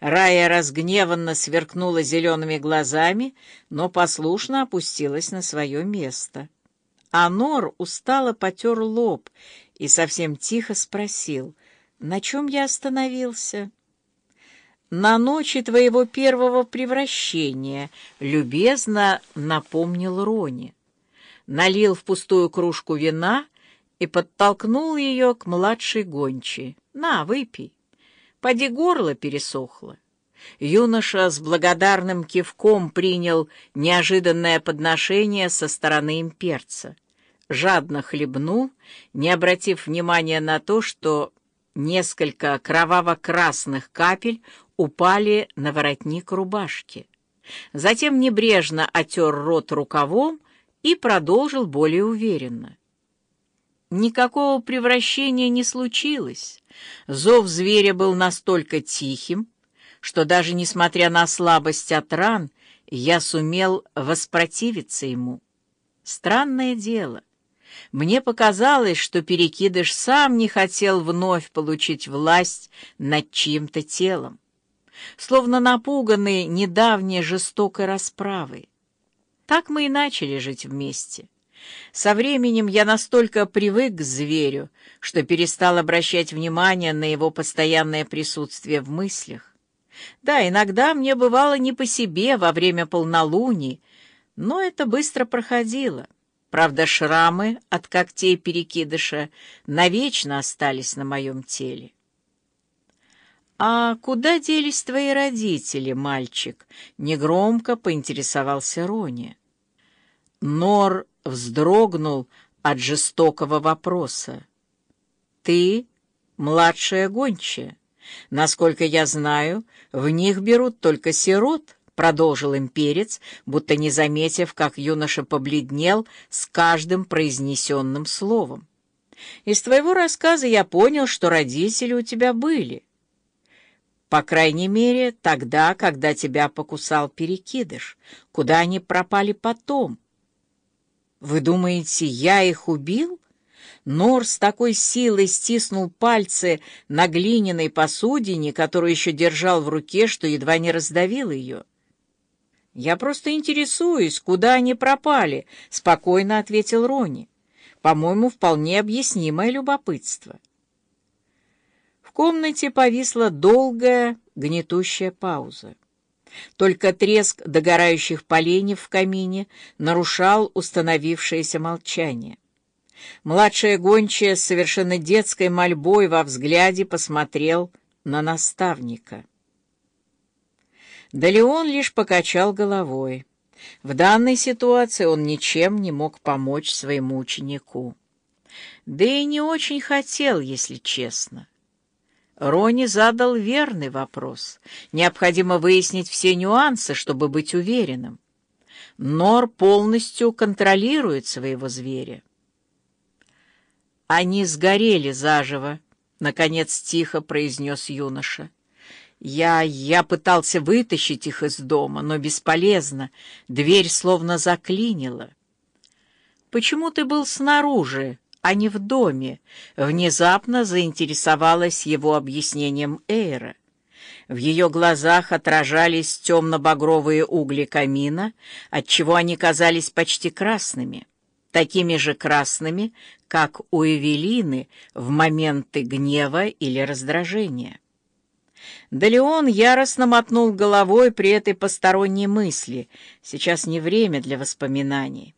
Рая разгневанно сверкнула зелеными глазами, но послушно опустилась на свое место. Анор устало потер лоб и совсем тихо спросил, на чем я остановился. «На ночи твоего первого превращения», — любезно напомнил Рони. Налил в пустую кружку вина и подтолкнул ее к младшей гончей. «На, выпей. Поди горло пересохло». Юноша с благодарным кивком принял неожиданное подношение со стороны имперца. Жадно хлебнул, не обратив внимания на то, что несколько кроваво-красных капель упали на воротник рубашки. Затем небрежно отер рот рукавом и продолжил более уверенно. Никакого превращения не случилось. Зов зверя был настолько тихим, что даже несмотря на слабость от ран, я сумел воспротивиться ему. Странное дело. Мне показалось, что Перекидыш сам не хотел вновь получить власть над чьим-то телом, словно напуганный недавней жестокой расправой. Так мы и начали жить вместе. Со временем я настолько привык к зверю, что перестал обращать внимание на его постоянное присутствие в мыслях. Да, иногда мне бывало не по себе во время полнолуний, но это быстро проходило. Правда, шрамы от когтей перекидыша навечно остались на моем теле. «А куда делись твои родители, мальчик?» — негромко поинтересовался Рони. Нор вздрогнул от жестокого вопроса. «Ты младшая гончая. Насколько я знаю, в них берут только сирот», — продолжил имперец, будто не заметив, как юноша побледнел с каждым произнесенным словом. «Из твоего рассказа я понял, что родители у тебя были. По крайней мере, тогда, когда тебя покусал перекидыш. Куда они пропали потом?» «Вы думаете, я их убил?» Нор с такой силой стиснул пальцы на глиняной посудине, которую еще держал в руке, что едва не раздавил ее. «Я просто интересуюсь, куда они пропали», — спокойно ответил Рони. «По-моему, вполне объяснимое любопытство». В комнате повисла долгая, гнетущая пауза. Только треск догорающих поленьев в камине нарушал установившееся молчание. Младшая гончая с совершенно детской мольбой во взгляде посмотрел на наставника. Да Леон лишь покачал головой. В данной ситуации он ничем не мог помочь своему ученику. Да и не очень хотел, если честно. Рони задал верный вопрос. Необходимо выяснить все нюансы, чтобы быть уверенным. Нор полностью контролирует своего зверя. «Они сгорели заживо», — наконец тихо произнес юноша. «Я... я пытался вытащить их из дома, но бесполезно. Дверь словно заклинила». «Почему ты был снаружи?» А не в доме, внезапно заинтересовалась его объяснением Эйра. В ее глазах отражались темно-багровые угли камина, отчего они казались почти красными, такими же красными, как у Эвелины в моменты гнева или раздражения. Да Леон яростно мотнул головой при этой посторонней мысли. Сейчас не время для воспоминаний.